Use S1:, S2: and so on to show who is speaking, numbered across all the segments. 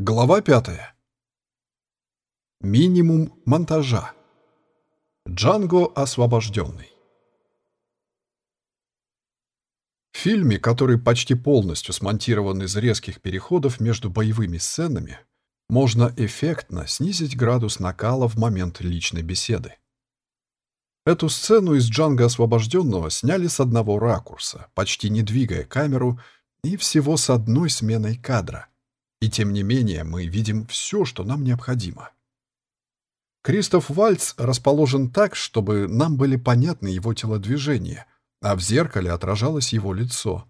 S1: Глава пятая. Минимум монтажа. Джанго освобожденный. В фильме, который почти полностью смонтирован из резких переходов между боевыми сценами, можно эффектно снизить градус накала в момент личной беседы. Эту сцену из Джанго освобожденного сняли с одного ракурса, почти не двигая камеру, и всего с одной сменой кадра — и тем не менее мы видим все, что нам необходимо. Кристоф Вальц расположен так, чтобы нам были понятны его телодвижения, а в зеркале отражалось его лицо.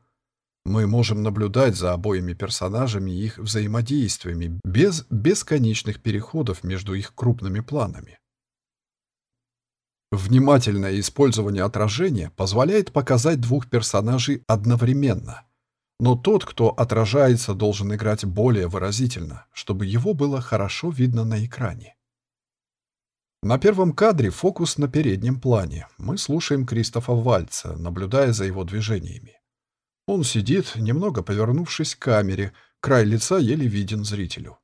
S1: Мы можем наблюдать за обоими персонажами и их взаимодействиями без бесконечных переходов между их крупными планами. Внимательное использование отражения позволяет показать двух персонажей одновременно – но тот, кто отражается, должен играть более выразительно, чтобы его было хорошо видно на экране. На первом кадре фокус на переднем плане. Мы слушаем Кристофа Вальца, наблюдая за его движениями. Он сидит, немного повернувшись к камере, край лица еле виден зрителю.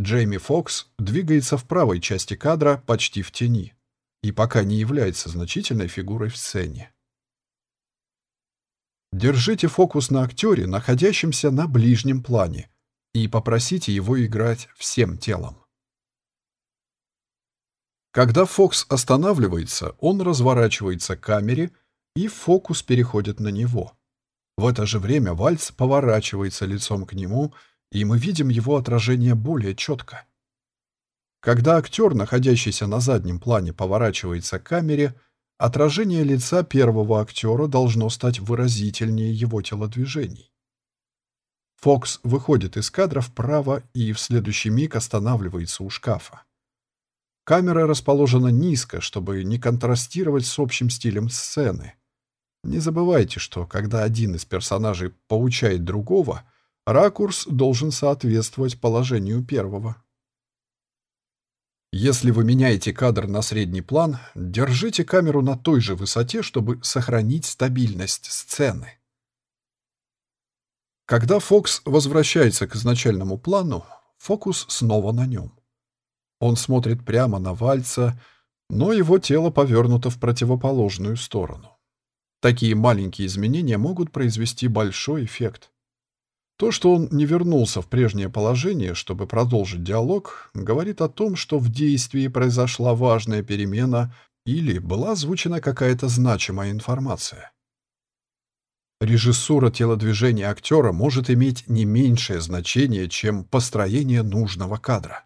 S1: Джейми Фокс двигается в правой части кадра почти в тени и пока не является значительной фигурой в сцене. Держите фокус на актере, находящемся на ближнем плане, и попросите его играть всем телом. Когда Фокс останавливается, он разворачивается к камере, и фокус переходит на него. В это же время Вальц поворачивается лицом к нему, и мы видим его отражение более четко. Когда актер, находящийся на заднем плане, поворачивается к камере, Отражение лица первого актера должно стать выразительнее его телодвижений. Фокс выходит из кадра вправо и в следующий миг останавливается у шкафа. Камера расположена низко, чтобы не контрастировать с общим стилем сцены. Не забывайте, что когда один из персонажей поучает другого, ракурс должен соответствовать положению первого. Если вы меняете кадр на средний план, держите камеру на той же высоте, чтобы сохранить стабильность сцены. Когда Фокс возвращается к изначальному плану, фокус снова на нем. Он смотрит прямо на Вальца, но его тело повернуто в противоположную сторону. Такие маленькие изменения могут произвести большой эффект. То, что он не вернулся в прежнее положение, чтобы продолжить диалог, говорит о том, что в действии произошла важная перемена или была озвучена какая-то значимая информация. Режиссура телодвижения актера может иметь не меньшее значение, чем построение нужного кадра.